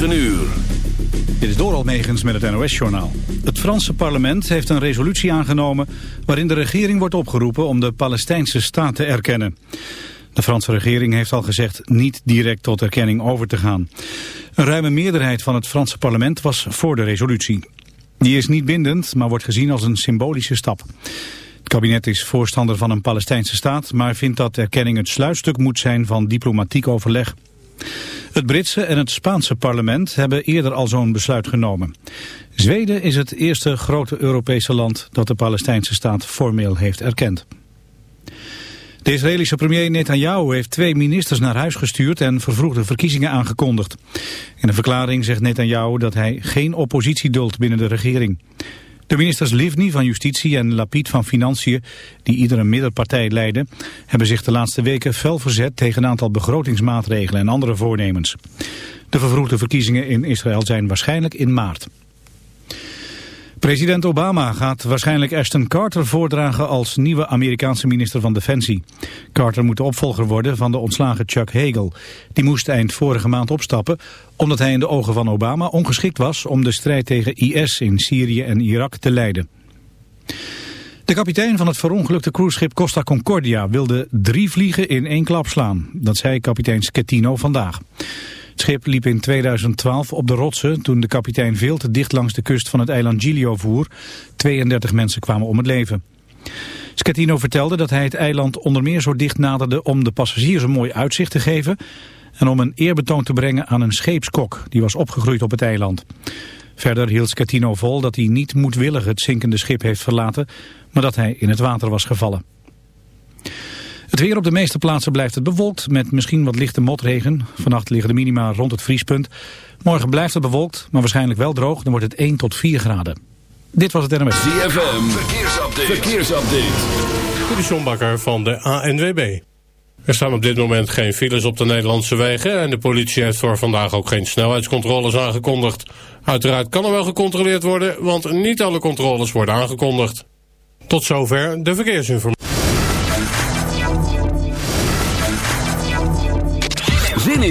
9 uur. Dit is Doral Megens met het NOS-journaal. Het Franse parlement heeft een resolutie aangenomen... waarin de regering wordt opgeroepen om de Palestijnse staat te erkennen. De Franse regering heeft al gezegd niet direct tot erkenning over te gaan. Een ruime meerderheid van het Franse parlement was voor de resolutie. Die is niet bindend, maar wordt gezien als een symbolische stap. Het kabinet is voorstander van een Palestijnse staat... maar vindt dat erkenning het sluitstuk moet zijn van diplomatiek overleg. Het Britse en het Spaanse parlement hebben eerder al zo'n besluit genomen. Zweden is het eerste grote Europese land dat de Palestijnse staat formeel heeft erkend. De Israëlische premier Netanyahu heeft twee ministers naar huis gestuurd en vervroegde verkiezingen aangekondigd. In een verklaring zegt Netanyahu dat hij geen oppositie duldt binnen de regering. De ministers Livni van Justitie en Lapid van Financiën, die iedere middenpartij leiden, hebben zich de laatste weken fel verzet tegen een aantal begrotingsmaatregelen en andere voornemens. De vervroegde verkiezingen in Israël zijn waarschijnlijk in maart. President Obama gaat waarschijnlijk Ashton Carter voordragen als nieuwe Amerikaanse minister van Defensie. Carter moet de opvolger worden van de ontslagen Chuck Hagel. Die moest eind vorige maand opstappen omdat hij in de ogen van Obama ongeschikt was om de strijd tegen IS in Syrië en Irak te leiden. De kapitein van het verongelukte cruiseschip Costa Concordia wilde drie vliegen in één klap slaan. Dat zei kapitein Schettino vandaag. Het schip liep in 2012 op de rotsen toen de kapitein veel te dicht langs de kust van het eiland Giglio voer. 32 mensen kwamen om het leven. Schettino vertelde dat hij het eiland onder meer zo dicht naderde om de passagiers een mooi uitzicht te geven en om een eerbetoon te brengen aan een scheepskok die was opgegroeid op het eiland. Verder hield Schettino vol dat hij niet moedwillig het zinkende schip heeft verlaten, maar dat hij in het water was gevallen. Het weer op de meeste plaatsen blijft het bewolkt met misschien wat lichte motregen. Vannacht liggen de minima rond het vriespunt. Morgen blijft het bewolkt, maar waarschijnlijk wel droog. Dan wordt het 1 tot 4 graden. Dit was het NMS. ZFM, verkeersupdate. verkeersupdate. De Sjombakker van de ANWB. Er staan op dit moment geen files op de Nederlandse wegen... en de politie heeft voor vandaag ook geen snelheidscontroles aangekondigd. Uiteraard kan er wel gecontroleerd worden... want niet alle controles worden aangekondigd. Tot zover de verkeersinformatie.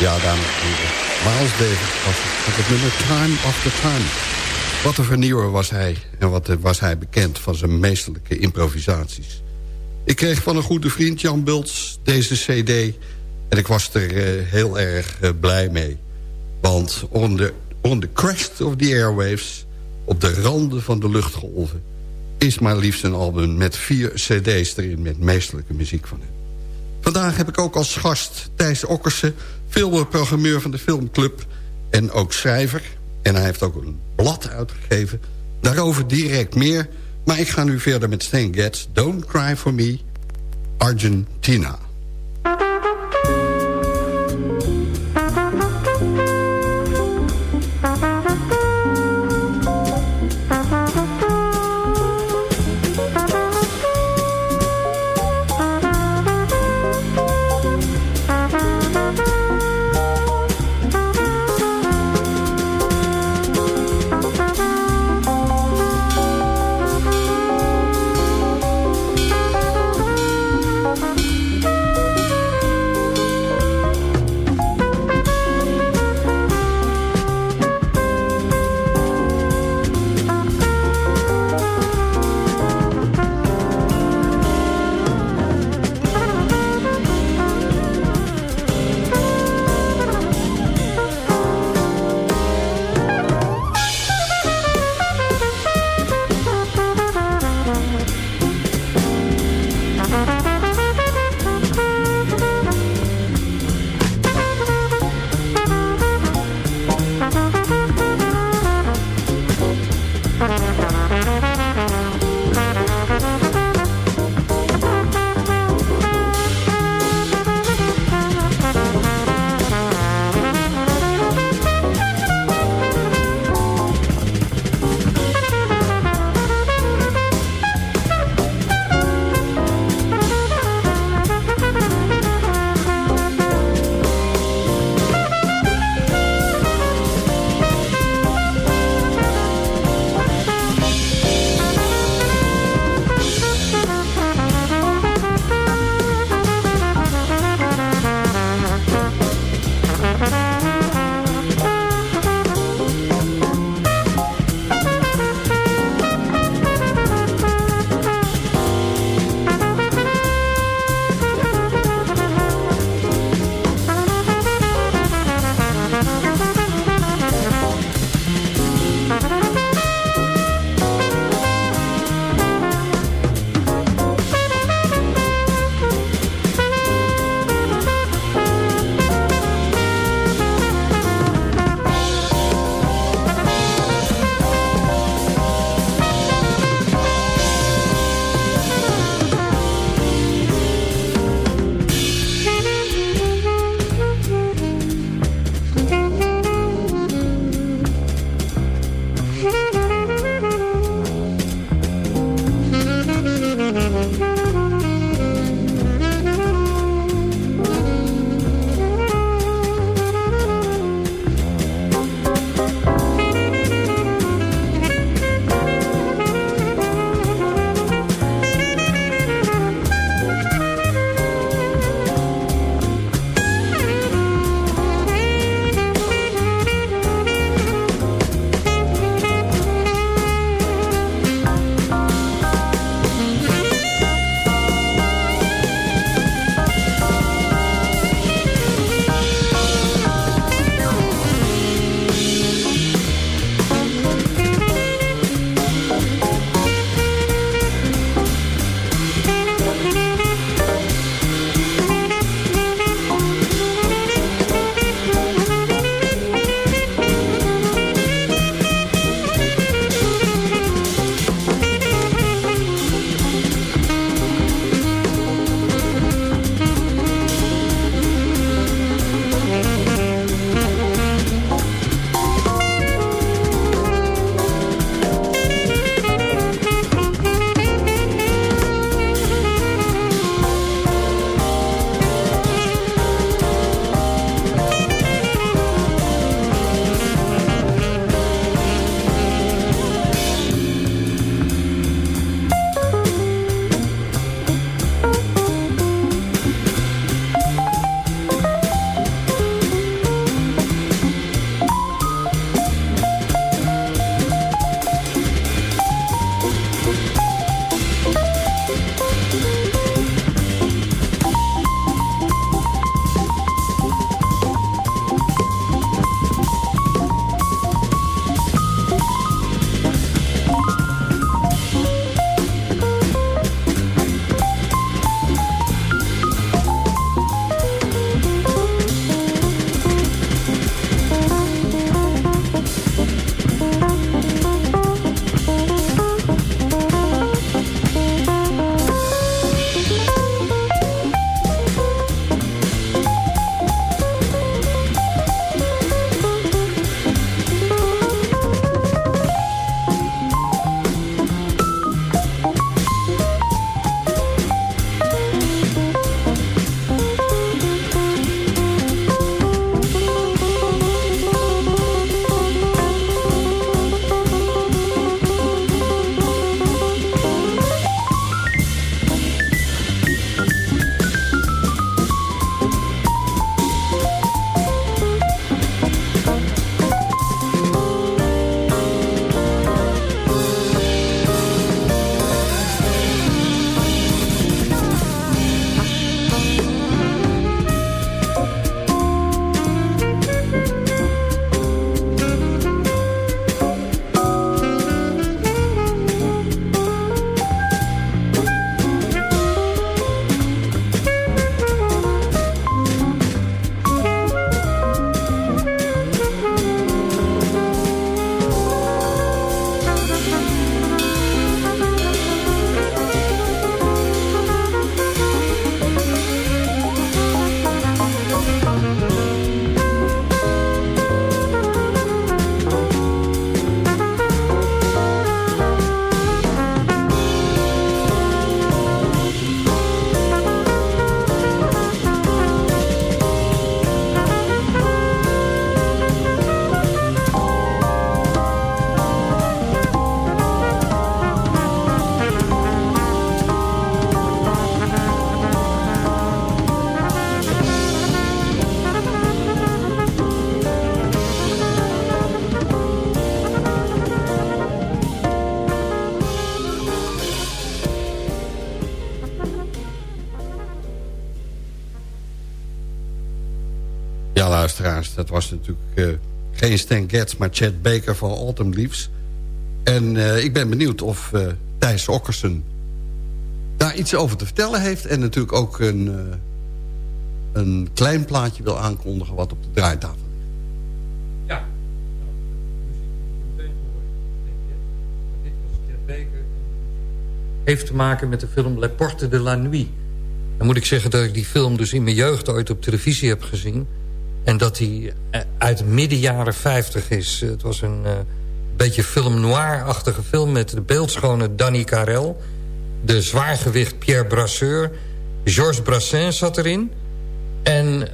Ja, dames en heren. Miles Davis was het, het nummer Time After Time. Wat een vernieuwer was hij. En wat was hij bekend van zijn meesterlijke improvisaties. Ik kreeg van een goede vriend Jan Bults deze cd. En ik was er uh, heel erg blij mee. Want on the, crest of the airwaves... op de randen van de luchtgolven... is maar liefst een album met vier cd's erin... met meesterlijke muziek van hem. Vandaag heb ik ook als gast Thijs Okkersen... filmprogrammeur van de Filmclub en ook schrijver. En hij heeft ook een blad uitgegeven. Daarover direct meer. Maar ik ga nu verder met Stan Getz. Don't Cry For Me, Argentina. Dat was natuurlijk uh, geen Stan Getz... maar Chad Baker van Autumn Leaves. En uh, ik ben benieuwd of uh, Thijs Okkersen daar iets over te vertellen heeft... en natuurlijk ook een, een klein plaatje wil aankondigen... wat op de draaitafel ligt. Ja. Chad Baker. Heeft te maken met de film Le Porte de la Nuit... Dan moet ik zeggen dat ik die film dus in mijn jeugd ooit op televisie heb gezien. En dat die eh, uit midden jaren 50 is. Het was een uh, beetje film noir-achtige film met de beeldschone Danny Carel. De zwaargewicht Pierre Brasseur. Georges Brassens zat erin. En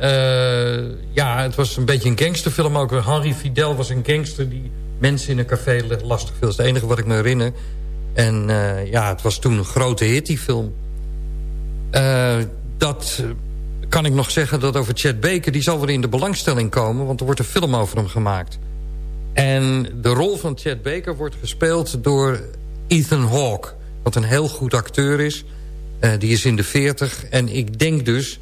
ja, het was een beetje een gangsterfilm ook. Henri Fidel was een gangster die mensen in een café lastig viel. Dat is het enige wat ik me herinner. En ja, het was toen een grote hit, die film. Dat kan ik nog zeggen dat over Chad Baker... die zal weer in de belangstelling komen, want er wordt een film over hem gemaakt. En de rol van Chad Baker wordt gespeeld door Ethan Hawke... wat een heel goed acteur is. Uh, die is in de 40 en ik denk dus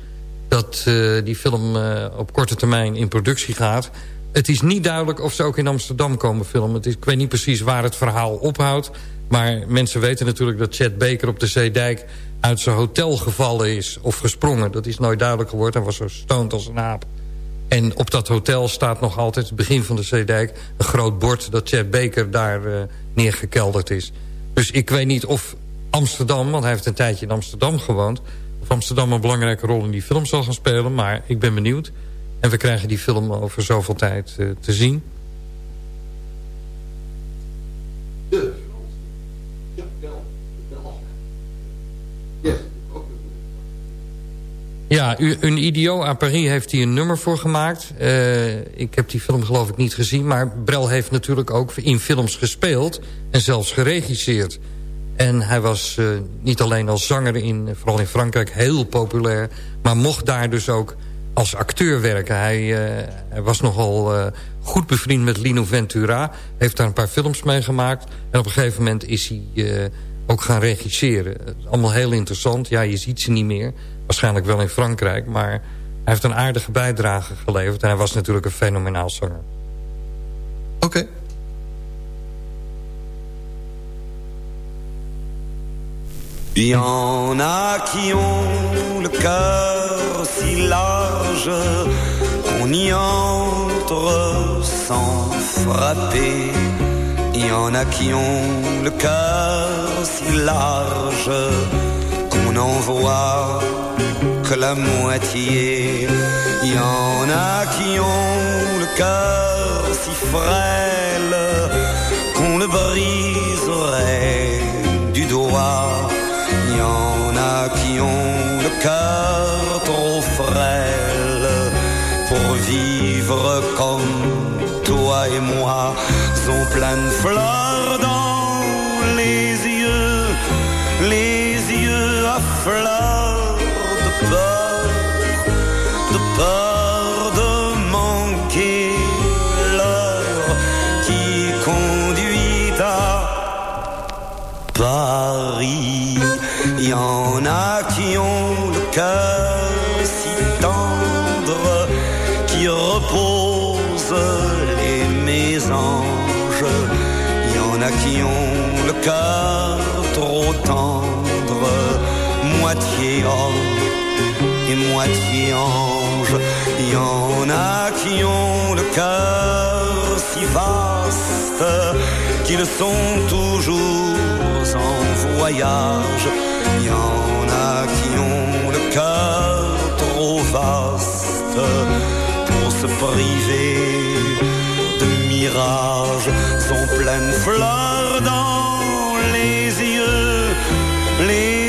dat uh, die film uh, op korte termijn in productie gaat. Het is niet duidelijk of ze ook in Amsterdam komen filmen. Het is, ik weet niet precies waar het verhaal ophoudt. Maar mensen weten natuurlijk dat Chad Baker op de Zeedijk uit zijn hotel gevallen is of gesprongen. Dat is nooit duidelijk geworden. Hij was zo stoned als een aap. En op dat hotel staat nog altijd, het begin van de Zeedijk... een groot bord dat Chad Baker daar uh, neergekelderd is. Dus ik weet niet of Amsterdam, want hij heeft een tijdje in Amsterdam gewoond... of Amsterdam een belangrijke rol in die film zal gaan spelen. Maar ik ben benieuwd. En we krijgen die film over zoveel tijd uh, te zien. Ja, een Idio aan Paris heeft hij een nummer voor gemaakt. Uh, ik heb die film geloof ik niet gezien. Maar Brel heeft natuurlijk ook in films gespeeld. En zelfs geregisseerd. En hij was uh, niet alleen als zanger, in, vooral in Frankrijk, heel populair. Maar mocht daar dus ook als acteur werken. Hij, hij was nogal goed bevriend met Lino Ventura. Heeft daar een paar films mee gemaakt. En op een gegeven moment is hij ook gaan regisseren. Allemaal heel interessant. Ja, je ziet ze niet meer. Waarschijnlijk wel in Frankrijk. Maar hij heeft een aardige bijdrage geleverd. En hij was natuurlijk een fenomenaal zanger. Oké. Okay. Il y en a qui ont le cœur si large qu'on y entre sans frapper. Il y en a qui ont le cœur si large qu'on n'en voit que la moitié. Il y en a qui ont le cœur si frêle qu'on le briserait du doigt. Il y en a qui ont le cœur trop frêle pour vivre comme toi et moi, plein de fleurs dans les yeux, les yeux à fleurs de peur, de peur de manquer l'heure qui conduit à Paris. Il y en a qui ont le cœur moitié homme et moitié ange. Il y en a qui ont le cœur si vaste qu'ils sont toujours en voyage. Il y en a qui ont le cœur trop vaste pour se priver de mirages. Sont pleines fleurs dans les yeux, les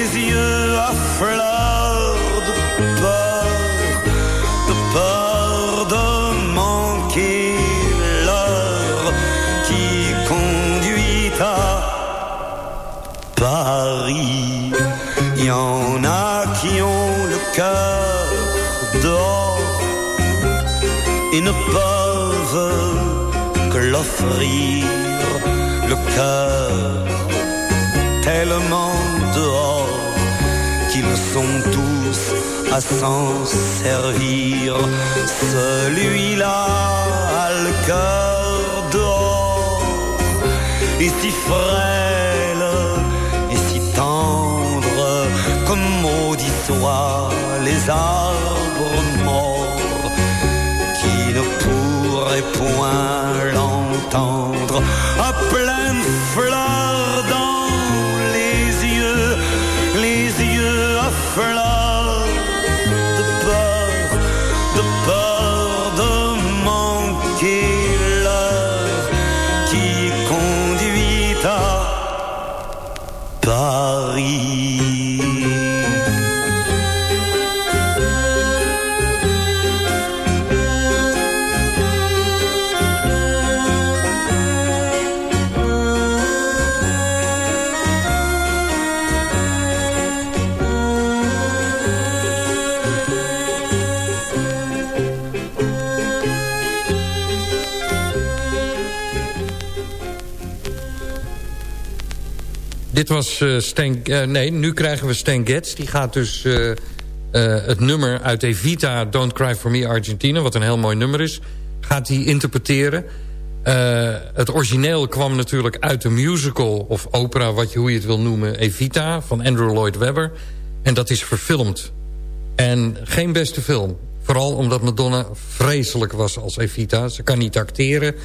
ne peuvent que l'offrir le cœur tellement dehors qui ils sont tous à s'en servir. Celui-là a le cœur d'or et si frêle et si tendre comme maudit soient les arbres point l'entendre. À pleine fleur dans les yeux, les yeux à fleur was uh, Stan... Uh, nee, nu krijgen we Stan Getz. Die gaat dus uh, het nummer uit Evita... Don't Cry For Me Argentina... wat een heel mooi nummer is... gaat hij interpreteren. het origineel kwam natuurlijk uit de musical... of opera, wat je, hoe je het wil noemen... Evita van Andrew Lloyd Webber. En dat is verfilmd. En geen beste film. Vooral omdat Madonna vreselijk was als Evita. Ze kan niet acteren.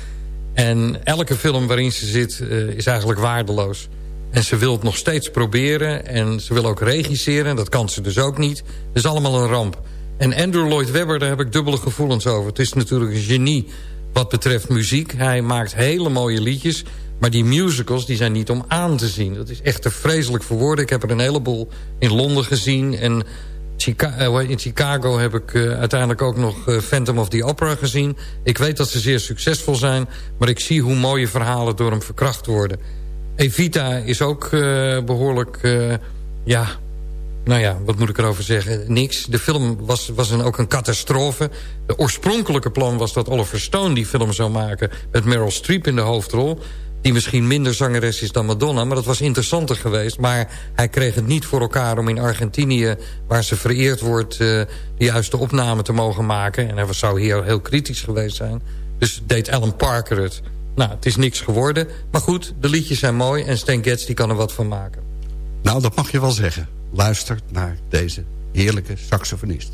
En elke film waarin ze zit is eigenlijk waardeloos. En ze wil het nog steeds proberen. En ze wil ook regisseren. En dat kan ze dus ook niet. Dat is allemaal een ramp. En Andrew Lloyd Webber, daar heb ik dubbele gevoelens over. Het is natuurlijk een genie wat betreft muziek. Hij maakt hele mooie liedjes. Maar die musicals die zijn niet om aan te zien. Dat is echt te vreselijk voor. Ik heb er een heleboel in Londen gezien. En in Chicago heb ik uh, uiteindelijk ook nog uh, Phantom of the Opera gezien. Ik weet dat ze zeer succesvol zijn. Maar ik zie hoe mooie verhalen door hem verkracht worden. Evita is ook uh, behoorlijk... Uh, ja, nou ja, wat moet ik erover zeggen? Niks. De film was, was een, ook een catastrofe. De oorspronkelijke plan was dat Oliver Stone die film zou maken... met Meryl Streep in de hoofdrol. Die misschien minder zangeres is dan Madonna. Maar dat was interessanter geweest. Maar hij kreeg het niet voor elkaar om in Argentinië... waar ze vereerd wordt, uh, de juiste opname te mogen maken. En hij zou hier heel kritisch geweest zijn. Dus deed Alan Parker het... Nou, het is niks geworden. Maar goed, de liedjes zijn mooi en Stan Getz die kan er wat van maken. Nou, dat mag je wel zeggen. Luister naar deze heerlijke saxofonist.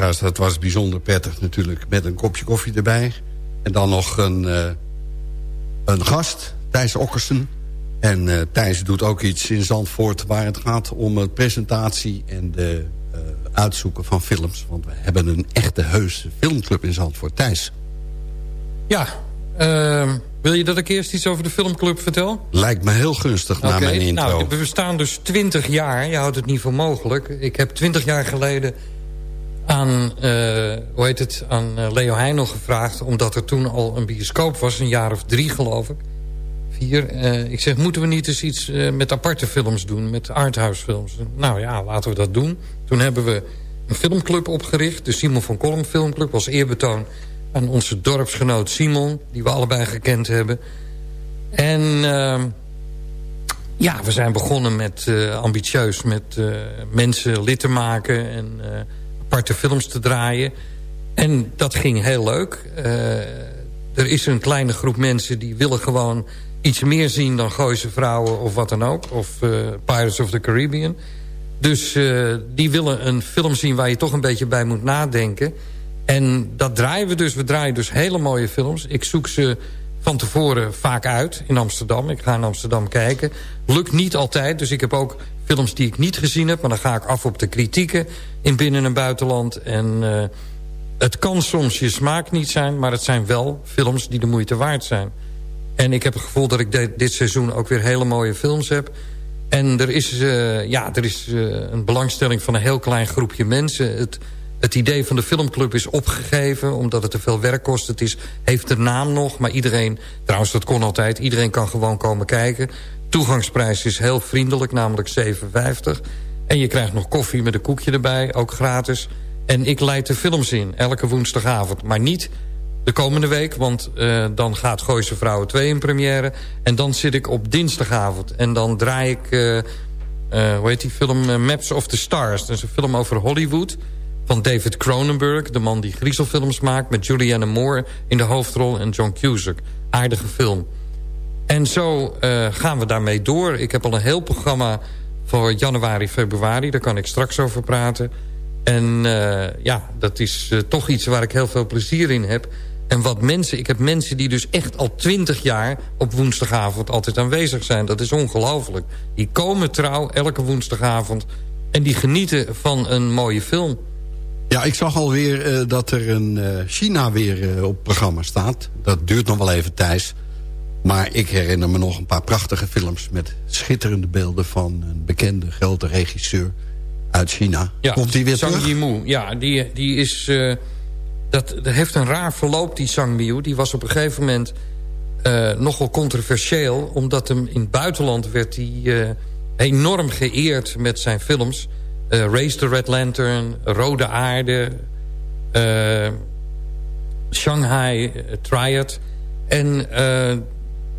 Luisteraars, dat was bijzonder prettig natuurlijk... met een kopje koffie erbij. En dan nog een, uh, een gast, Thijs Okkersen. En uh, Thijs doet ook iets in Zandvoort... waar het gaat om de presentatie en de uh, uitzoeken van films. Want we hebben een echte heuse filmclub in Zandvoort. Thijs. Ja, uh, wil je dat ik eerst iets over de filmclub vertel? Lijkt me heel gunstig okay, na mijn intro. Nou, we bestaan dus 20 jaar. Je houdt het niet voor mogelijk. Ik heb 20 jaar geleden aan, uh, hoe heet het, aan uh, Leo Heijnel gevraagd... omdat er toen al een bioscoop was, een jaar of drie geloof ik. Vier. Uh, ik zeg, moeten we niet eens iets met aparte films doen? Met arthouse films? Nou ja, laten we dat doen. Toen hebben we een filmclub opgericht. De Simon van Kolm Filmclub als eerbetoon aan onze dorpsgenoot Simon... die we allebei gekend hebben. En uh, ja, we zijn begonnen met ambitieus met mensen lid te maken... en aparte films te draaien. En dat ging heel leuk. er is een kleine groep mensen die willen gewoon iets meer zien... dan Gooise Vrouwen of wat dan ook. Of Pirates of the Caribbean. Dus die willen een film zien waar je toch een beetje bij moet nadenken... En dat draaien we dus. We draaien dus hele mooie films. Ik zoek ze van tevoren vaak uit in Amsterdam. Ik ga in Amsterdam kijken. Lukt niet altijd, dus ik heb ook films die ik niet gezien heb... maar dan ga ik af op de kritieken in binnen- en buitenland. En uh, het kan soms je smaak niet zijn... maar het zijn wel films die de moeite waard zijn. En ik heb het gevoel dat ik dit seizoen ook weer hele mooie films heb... En er is, uh, ja, er is uh, een belangstelling van een heel klein groepje mensen. Het, het idee van de filmclub is opgegeven... omdat het te veel werk kost. Het is, heeft de naam nog, maar iedereen... trouwens, dat kon altijd. Iedereen kan gewoon komen kijken. Toegangsprijs is heel vriendelijk, namelijk 7,50. En je krijgt nog koffie met een koekje erbij, ook gratis. En ik leid de films in, elke woensdagavond. Maar niet de komende week, want uh, dan gaat Gooise Vrouwen 2 in première. En dan zit ik op dinsdagavond. En dan draai ik, uh, uh, hoe heet die film, Maps of the Stars. Dat is een film over Hollywood van David Cronenberg... de man die griezelfilms maakt... met Julianne Moore in de hoofdrol en John Cusack. Aardige film. En zo uh, gaan we daarmee door. Ik heb al een heel programma voor januari, februari. Daar kan ik straks over praten. En uh, ja, dat is uh, toch iets waar ik heel veel plezier in heb. En wat mensen, ik heb mensen die dus echt al twintig jaar... op woensdagavond altijd aanwezig zijn. Dat is ongelooflijk. Die komen trouw elke woensdagavond... en die genieten van een mooie film. Ja, ik zag alweer uh, dat er een China weer op programma staat. Dat duurt nog wel even, Thijs. Maar ik herinner me nog een paar prachtige films... met schitterende beelden van een bekende grote regisseur uit China. Ja, Komt die weer Zhang terug? Yimou. Ja, die, die is... dat, dat heeft een raar verloop, die Zhang Yimou. Die was op een gegeven moment nogal controversieel... omdat hem in het buitenland werd hij enorm geëerd met zijn films... Race the Red Lantern, Rode Aarde, Shanghai Triad. En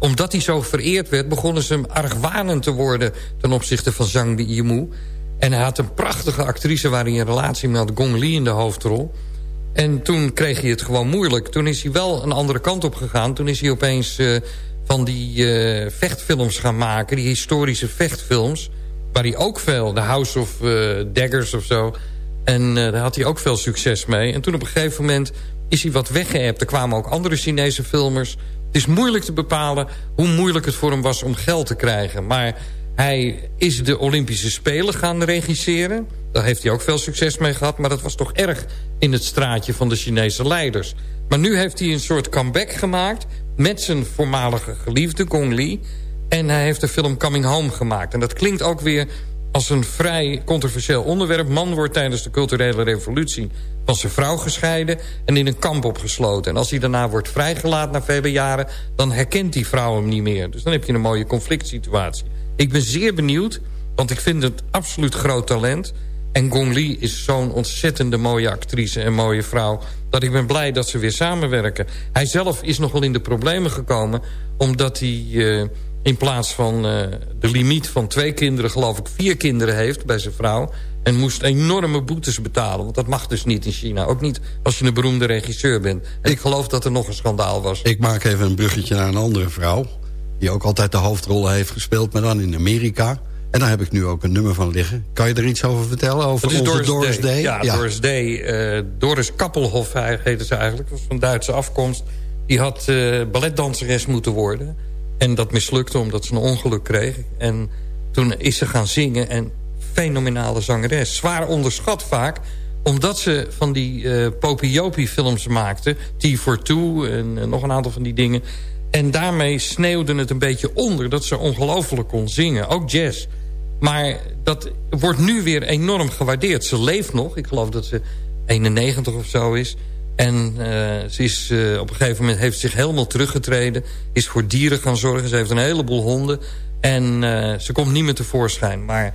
omdat hij zo vereerd werd, begonnen ze hem argwanend te worden... ten opzichte van Zhang Yimou. En hij had een prachtige actrice waar hij een relatie mee had, Gong Li in de hoofdrol. En toen kreeg hij het gewoon moeilijk. Toen is hij wel een andere kant op gegaan. Toen is hij opeens van die vechtfilms gaan maken, die historische vechtfilms waar hij ook veel, de House of uh, Daggers of zo... en daar had hij ook veel succes mee. En toen op een gegeven moment is hij wat weggeëpt. Er kwamen ook andere Chinese filmers. Het is moeilijk te bepalen hoe moeilijk het voor hem was om geld te krijgen. Maar hij is de Olympische Spelen gaan regisseren. Daar heeft hij ook veel succes mee gehad. Maar dat was toch erg in het straatje van de Chinese leiders. Maar nu heeft hij een soort comeback gemaakt... met zijn voormalige geliefde Gong Li... En hij heeft de film Coming Home gemaakt. En dat klinkt ook weer als een vrij controversieel onderwerp. Man wordt tijdens de culturele revolutie van zijn vrouw gescheiden... en in een kamp opgesloten. En als hij daarna wordt vrijgelaten na vele jaren... dan herkent die vrouw hem niet meer. Dus dan heb je een mooie conflict situatie. Ik ben zeer benieuwd, want ik vind het absoluut groot talent... En Gong Li is zo'n ontzettende mooie actrice en mooie vrouw... dat ik ben blij dat ze weer samenwerken. Hij zelf is nog wel in de problemen gekomen... omdat hij... Uh, in plaats van uh, de limiet van twee kinderen, geloof ik, vier kinderen heeft bij zijn vrouw. En moest enorme boetes betalen. Want dat mag dus niet in China. Ook niet als je een beroemde regisseur bent. En ik, geloof dat er nog een schandaal was. Ik maak even een bruggetje naar een andere vrouw. Die ook altijd de hoofdrollen heeft gespeeld, maar dan in Amerika. En daar heb ik nu ook een nummer van liggen. Kan je er iets over vertellen? Over Dat is onze Doris, Doris Day. Day? Ja, Doris Day. eh, Doris Kappelhoff heette ze eigenlijk. was van Duitse afkomst. Die had eh, balletdanseres moeten worden. En dat mislukte omdat ze een ongeluk kreeg. En toen is ze gaan zingen. En fenomenale zangeres. Zwaar onderschat vaak omdat ze van die uh, Popiopi films maakte. T for Two en nog een aantal van die dingen. En daarmee sneeuwde het een beetje onder dat ze ongelooflijk kon zingen. Ook jazz. Maar dat wordt nu weer enorm gewaardeerd. Ze leeft nog. Ik geloof dat ze 91 of zo is. En uh, ze is, uh, op een gegeven moment heeft zich helemaal teruggetreden. Is voor dieren gaan zorgen. Ze heeft een heleboel honden. En uh, ze komt niet meer tevoorschijn. Maar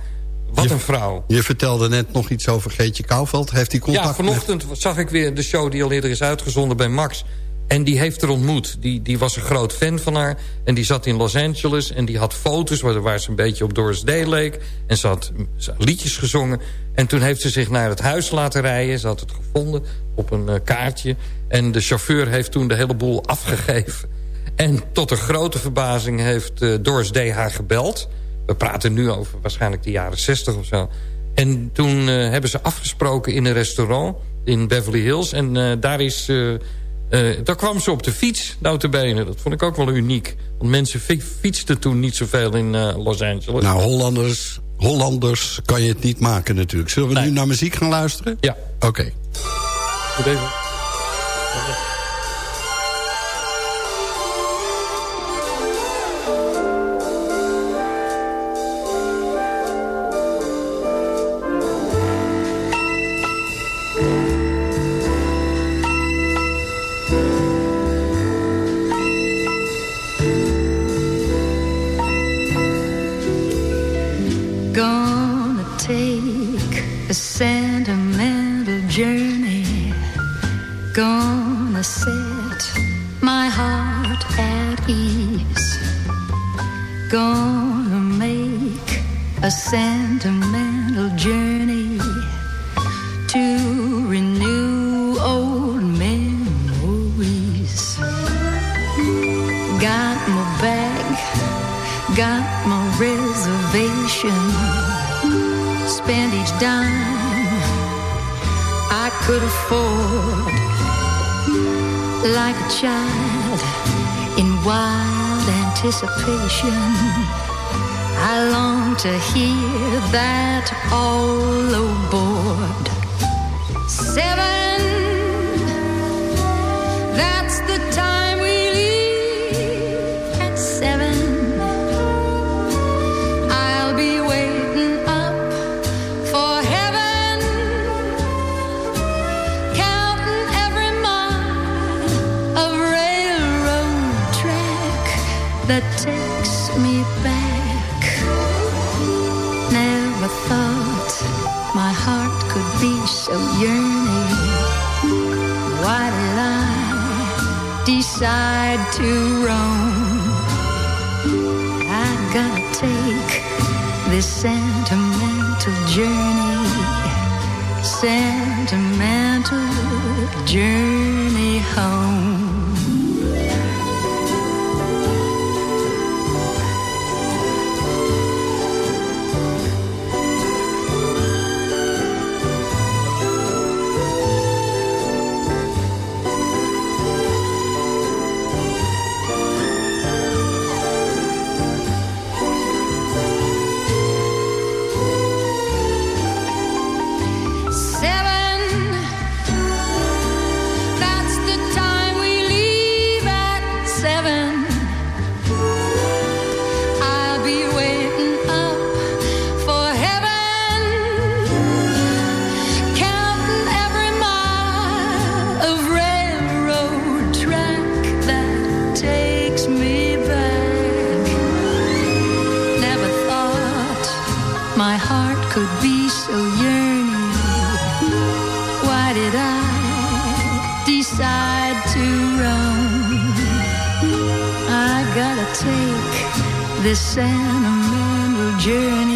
wat je, een vrouw. Je vertelde net nog iets over Geetje Kouwveld. Heeft die contact Ja, vanochtend met... zag ik weer de show die al eerder is uitgezonden bij Max. En die heeft er ontmoet. Die, die was een groot fan van haar. En die zat in Los Angeles. En die had foto's waar, waar ze een beetje op Doris Day leek. En ze had, ze had liedjes gezongen. En toen heeft ze zich naar het huis laten rijden. Ze had het gevonden op een uh, kaartje. En de chauffeur heeft toen de hele boel afgegeven. En tot een grote verbazing heeft uh, Doris Day haar gebeld. We praten nu over waarschijnlijk de jaren 60 of zo. En toen uh, hebben ze afgesproken in een restaurant in Beverly Hills. En daar is... Daar kwam ze op de fiets, notabene. Dat vond ik ook wel uniek. Want mensen fietsten toen niet zoveel in Los Angeles. Nou, Hollanders, Hollanders kan je het niet maken natuurlijk. Zullen we nee. nu naar muziek gaan luisteren? Ja. Oké. Okay. Goed even. sentimental be so yearning. Why did I decide to roam. I gotta take this sentimental journey sentimental journey home sentimental journey,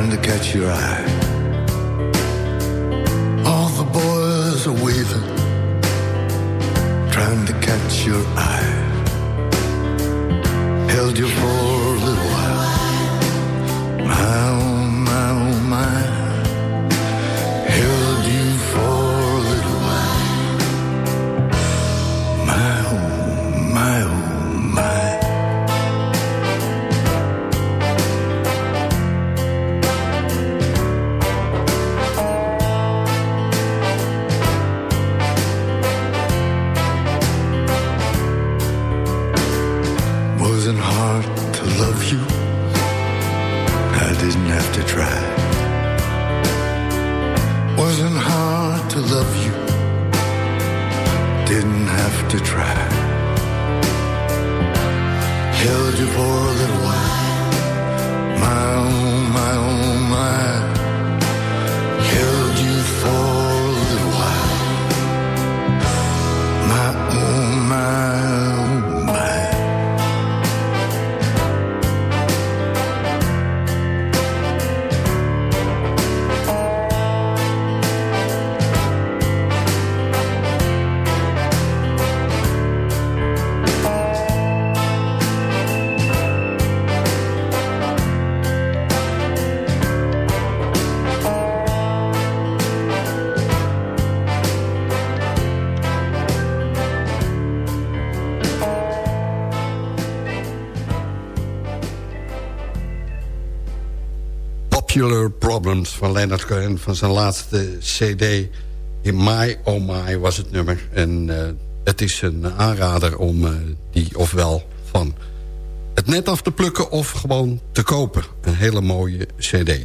trying to catch your eye. All the boys are waving, trying to catch your eye. Held you for a little while. My, Van Leonard Cohen... van zijn laatste cd. In My Oh My was het nummer. En eh, het is een aanrader om eh, die ofwel van het net af te plukken... of gewoon te kopen. Een hele mooie cd.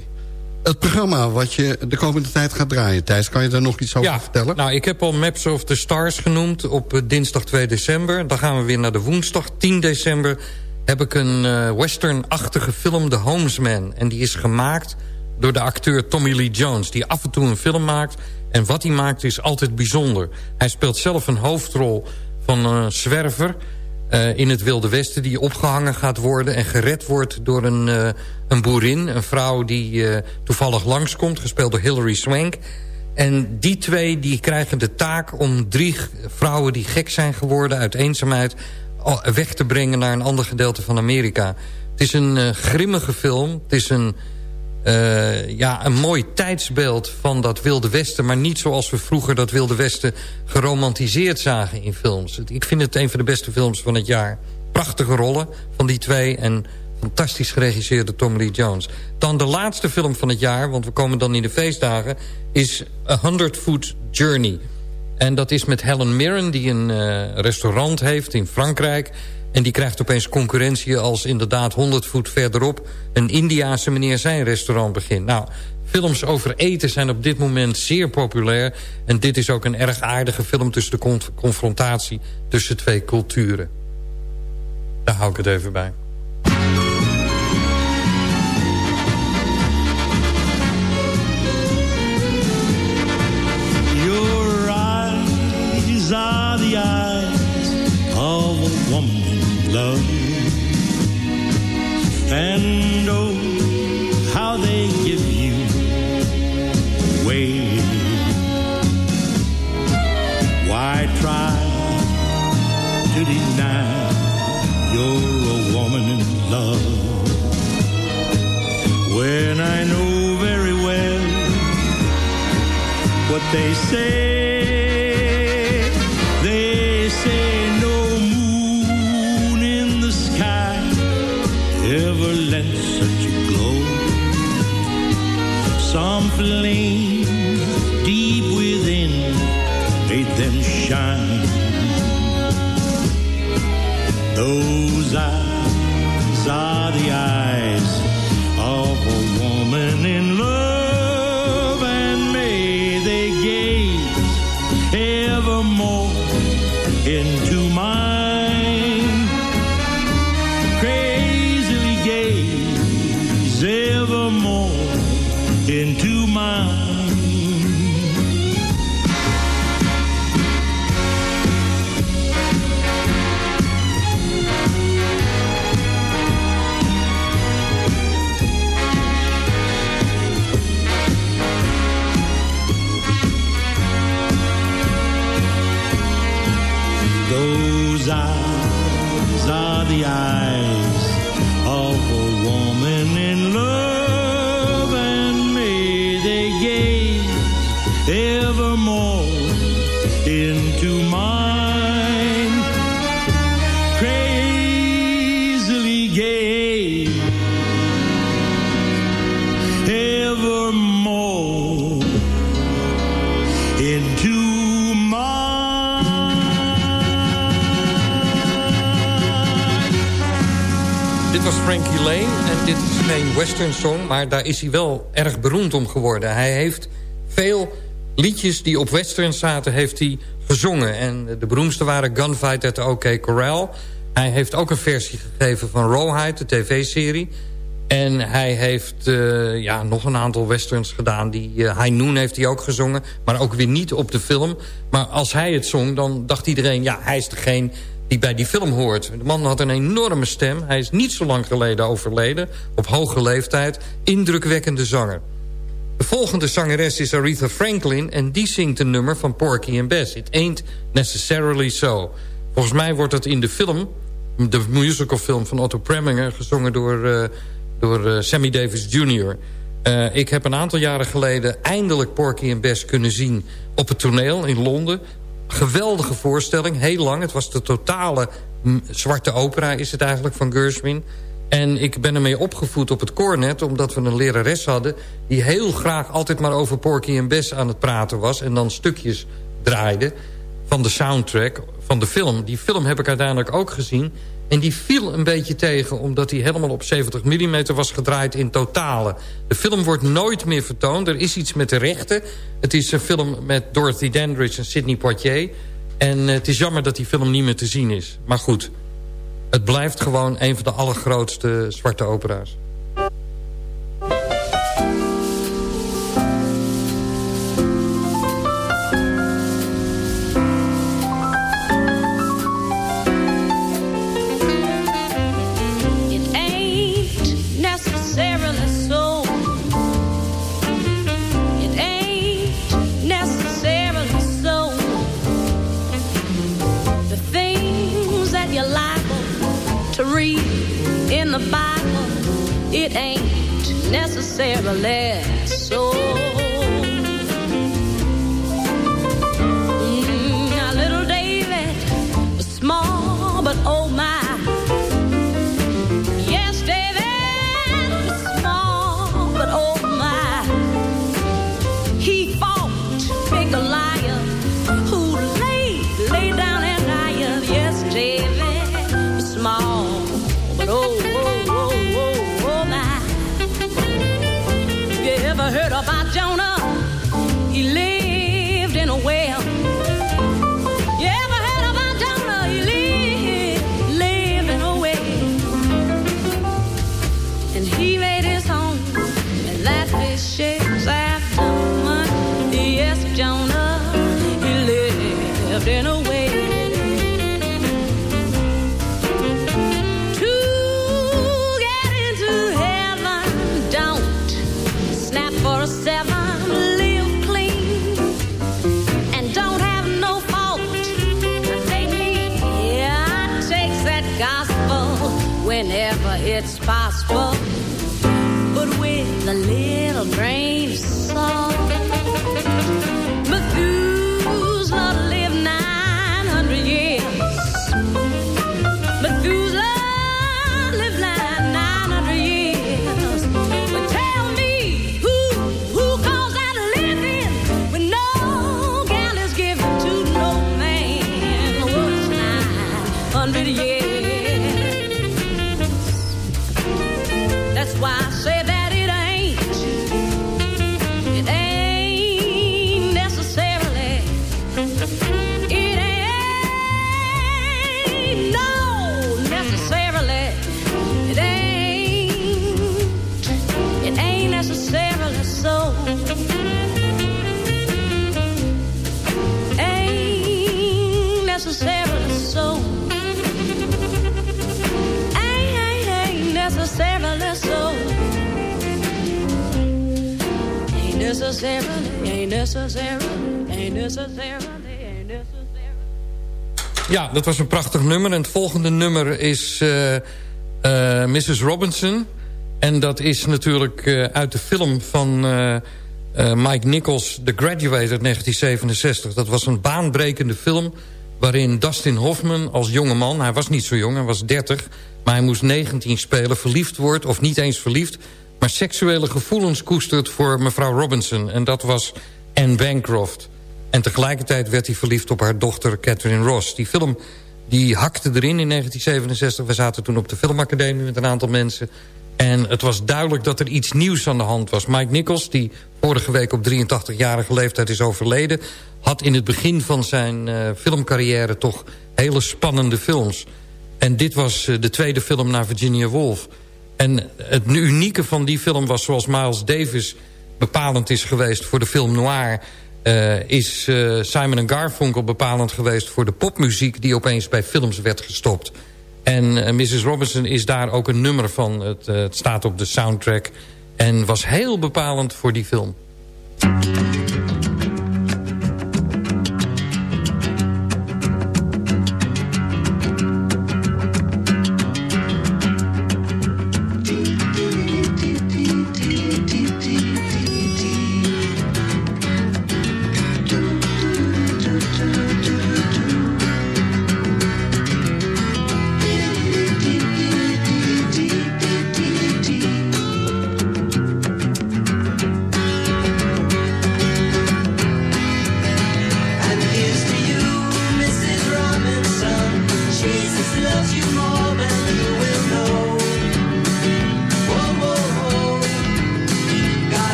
Het programma wat je de komende tijd gaat draaien... Thijs, kan je daar nog iets over Ja, vertellen? nou, ik heb al Maps of the Stars genoemd op eh, dinsdag 2 december. Dan gaan we weer naar de woensdag 10 december. Heb ik een eh, western-achtige film, The Homesman. En die is gemaakt door de acteur Tommy Lee Jones... die af en toe een film maakt. En wat hij maakt is altijd bijzonder. Hij speelt zelf een hoofdrol van een zwerver... eh, in het Wilde Westen die opgehangen gaat worden... en gered wordt door een, eh, een boerin. Een vrouw die eh, toevallig langskomt, gespeeld door Hilary Swank... En die twee die krijgen de taak om drie vrouwen die gek zijn geworden uit eenzaamheid weg te brengen naar een ander gedeelte van Amerika. Het is een grimmige film. Het is een, eh, ja, een mooi tijdsbeeld van dat Wilde Westen... maar niet zoals we vroeger dat Wilde Westen geromantiseerd zagen in films. Ik vind het een van de beste films van het jaar. Prachtige rollen van die twee en fantastisch geregisseerde Tom Lee Jones. Dan de laatste film van het jaar, want we komen dan in de feestdagen... is A Hundred Foot Journey. En dat is met Helen Mirren, die een eh, restaurant heeft in Frankrijk... en die krijgt opeens concurrentie als inderdaad 100 voet verderop... een Indiaanse meneer zijn restaurant begint. Nou, films over eten zijn op dit moment zeer populair... en dit is ook een erg aardige film tussen de conf- confrontatie... tussen twee culturen. Daar hou ik het even bij. Love. And oh, how they give you away. Why try to deny you're a woman in love? When I know very well what they say. Was Frankie Lane en dit is geen western song... maar daar is hij wel erg beroemd om geworden. Hij heeft veel liedjes die op western zaten, heeft hij gezongen. En de beroemdste waren Gunfight at the OK Corral. Hij heeft ook een versie gegeven van Rawhide, de tv-serie. En hij heeft eh, ja, nog een aantal westerns gedaan. Die, uh, High Noon heeft hij ook gezongen, maar ook weer niet op de film. Maar als hij het zong, dan dacht iedereen... ja, hij is degene die bij die film hoort. De man had een enorme stem. Hij is niet zo lang geleden overleden, op hoge leeftijd. Indrukwekkende zanger. De volgende zangeres is Aretha Franklin... en die zingt een nummer van Porky and Bess. It ain't necessarily so. Volgens mij wordt het in de film... de musicalfilm van Otto Preminger... gezongen door, uh, door uh, Sammy Davis Jr. Uh, ik heb een aantal jaren geleden... eindelijk Porky and Bess kunnen zien op het toneel in Londen. Geweldige voorstelling, heel lang. Het was de totale zwarte opera is het eigenlijk van Gershwin... En ik ben ermee opgevoed op het cornet... omdat we een lerares hadden... die heel graag altijd maar over Porky en Bess aan het praten was... en dan stukjes draaide van de soundtrack van de film. Die film heb ik uiteindelijk ook gezien. En die viel een beetje tegen... omdat die helemaal op 70 mm was gedraaid in totale. De film wordt nooit meer vertoond. Er is iets met de rechten. Het is een film met Dorothy Dandridge en Sidney Poitier. En het is jammer dat die film niet meer te zien is. Maar goed... Het blijft gewoon een van de allergrootste zwarte opera's. Necessarily so. Hundred years? Dat was een prachtig nummer. En het volgende nummer is uh, uh, Mrs. Robinson. En dat is natuurlijk uh, uit de film van Mike Nichols... The Graduate uit 1967. Dat was een baanbrekende film... waarin Dustin Hoffman als jonge man... hij was niet zo jong, hij was 30... maar hij moest 19 spelen, verliefd wordt... of niet eens verliefd maar seksuele gevoelens koestert voor mevrouw Robinson. En dat was Anne Bancroft. En tegelijkertijd werd hij verliefd op haar dochter Catherine Ross. Die film die hakte erin in 1967. We zaten toen op de filmacademie met een aantal mensen. En het was duidelijk dat er iets nieuws aan de hand was. Mike Nichols, die vorige week op 83-jarige leeftijd is overleden... had in het begin van zijn uh, filmcarrière toch hele spannende films. En dit was uh, de tweede film naar Virginia Woolf... En het unieke van die film was zoals Miles Davis bepalend is geweest voor de film Noir... Uh, is uh, Simon Garfunkel bepalend geweest voor de popmuziek... die opeens bij films werd gestopt. En uh, Mrs. Robinson is daar ook een nummer van. Het, het staat op de soundtrack. En was heel bepalend voor die film.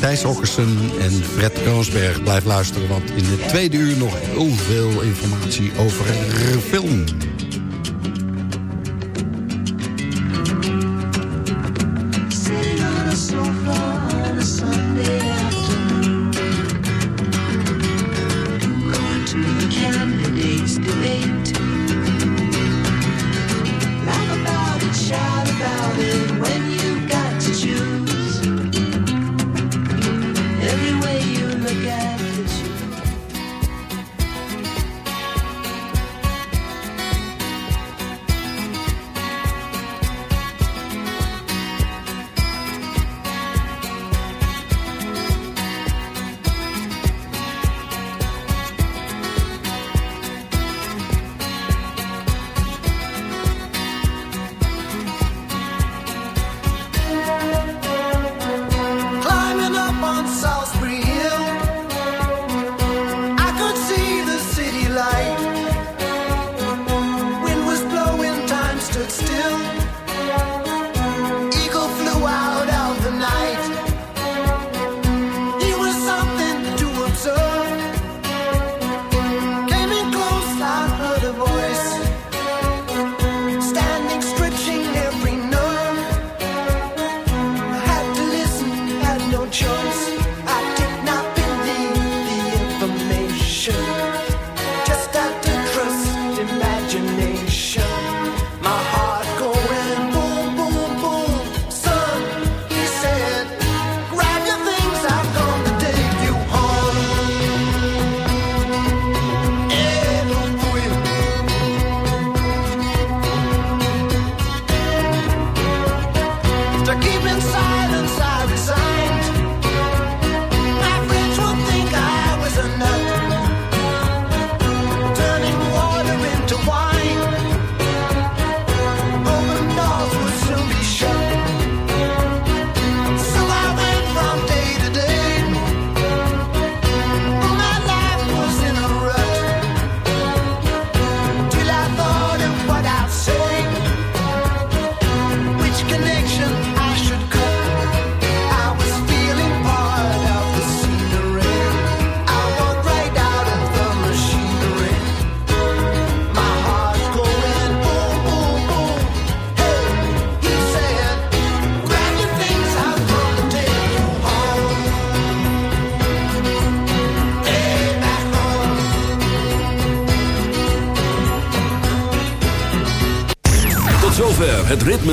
Thijs Okkersen en Fred Kroonsberg. Blijf luisteren, want in de tweede uur nog heel veel informatie over film.